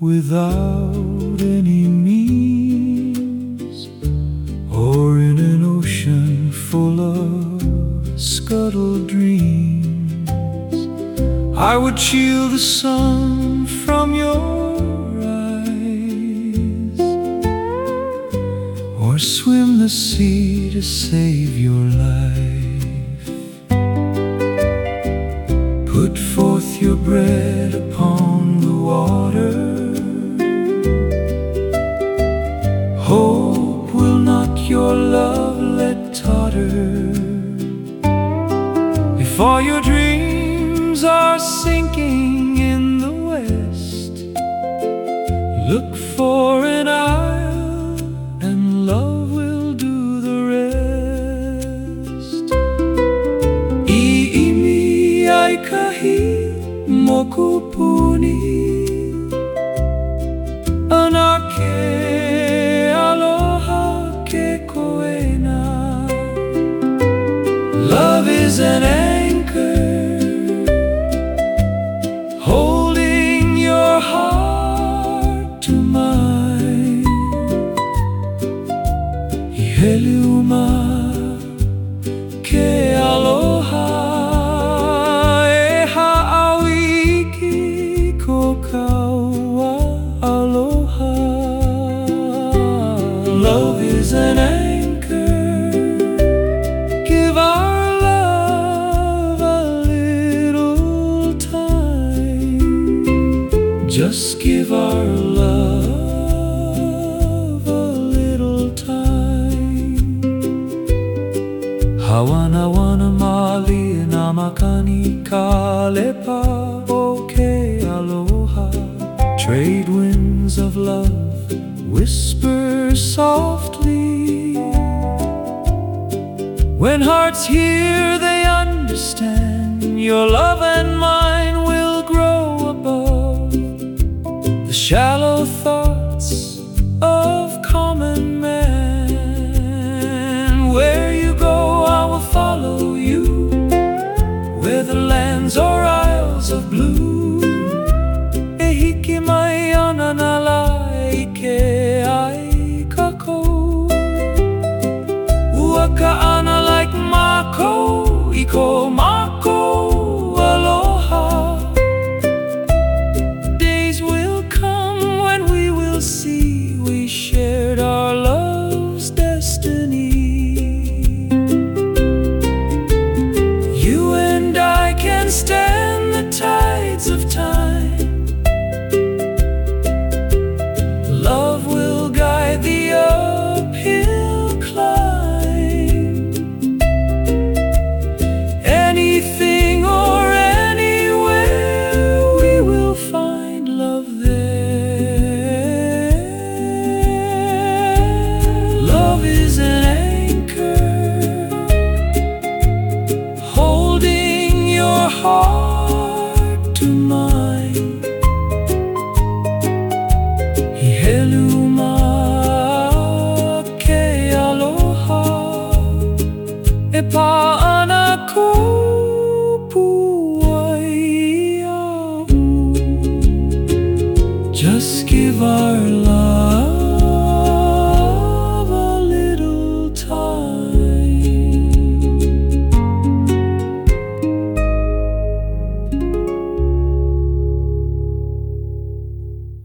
without any means, or in an ocean full of scuttled dreams. I would shield the sun from your eyes, or swim the sea to save your life. Put forth your bread upon Hope will not your love let totter. If all your dreams are sinking in the west, look for an isle and love will do the rest. Iimi ai kahi mokupuni holding your heart to mine. Iheliuma ke aloha e ha'awiki ko Just give our love a little time. Hawana wana mali namakani kalepa oke aloha. Trade winds of love whisper softly. When hearts hear, they understand. Your love e pa ana kupu. Just